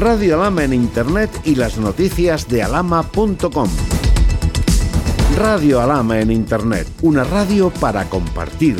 Radio Alama en Internet y las noticias de alama.com. Radio Alama en Internet, una radio para compartir.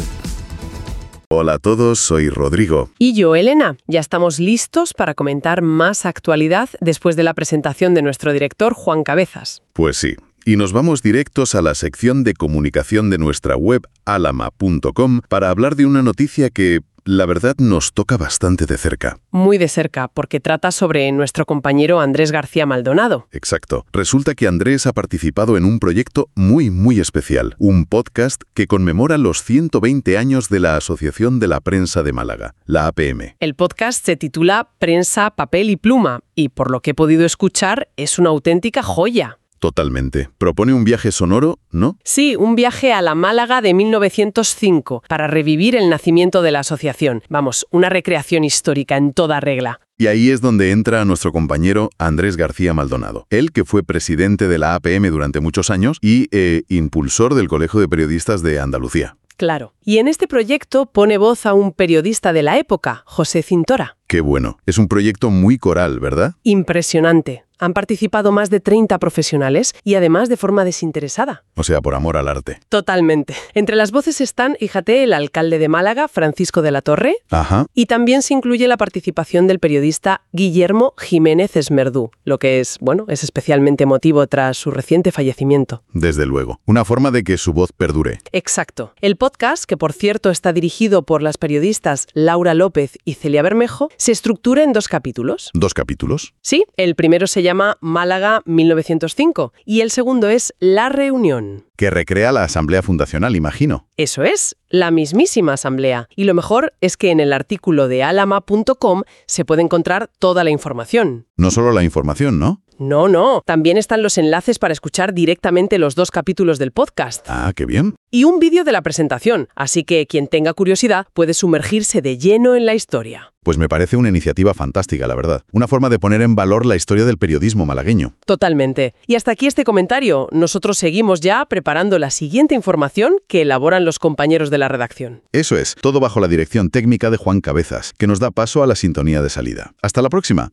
Hola a todos, soy Rodrigo. Y yo, Elena, ya estamos listos para comentar más actualidad después de la presentación de nuestro director Juan Cabezas. Pues sí, y nos vamos directos a la sección de comunicación de nuestra web alama.com para hablar de una noticia que la verdad nos toca bastante de cerca. Muy de cerca, porque trata sobre nuestro compañero Andrés García Maldonado. Exacto. Resulta que Andrés ha participado en un proyecto muy, muy especial, un podcast que conmemora los 120 años de la Asociación de la Prensa de Málaga, la APM. El podcast se titula Prensa, Papel y Pluma, y por lo que he podido escuchar, es una auténtica joya. Totalmente. Propone un viaje sonoro, ¿no? Sí, un viaje a la Málaga de 1905 para revivir el nacimiento de la asociación. Vamos, una recreación histórica en toda regla. Y ahí es donde entra nuestro compañero Andrés García Maldonado. Él que fue presidente de la APM durante muchos años y eh, impulsor del Colegio de Periodistas de Andalucía. Claro. Y en este proyecto pone voz a un periodista de la época, José Cintora. Qué bueno. Es un proyecto muy coral, ¿verdad? Impresionante. Han participado más de 30 profesionales y además de forma desinteresada. O sea, por amor al arte. Totalmente. Entre las voces están, fíjate, el alcalde de Málaga, Francisco de la Torre, Ajá. y también se incluye la participación del periodista Guillermo Jiménez Esmerdú, lo que es, bueno, es especialmente emotivo tras su reciente fallecimiento. Desde luego. Una forma de que su voz perdure. Exacto. El podcast, que por cierto está dirigido por las periodistas Laura López y Celia Bermejo, se estructura en dos capítulos. ¿Dos capítulos? Sí, el primero se llama Málaga 1905 y el segundo es La Reunión. Que recrea la Asamblea Fundacional, imagino. Eso es, la mismísima asamblea. Y lo mejor es que en el artículo de alama.com se puede encontrar toda la información. No solo la información, ¿no? No, no, también están los enlaces para escuchar directamente los dos capítulos del podcast. Ah, qué bien. Y un vídeo de la presentación, así que quien tenga curiosidad puede sumergirse de lleno en la historia. Pues me parece una iniciativa fantástica, la verdad. Una forma de poner en valor la historia del periodismo malagueño. Totalmente. Y hasta aquí este comentario. Nosotros seguimos ya preparando la siguiente información que elaboran los compañeros de la redacción. Eso es, todo bajo la dirección técnica de Juan Cabezas, que nos da paso a la sintonía de salida. Hasta la próxima.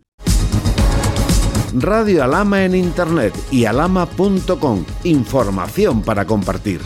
Radio Alama en Internet y alama.com. Información para compartir.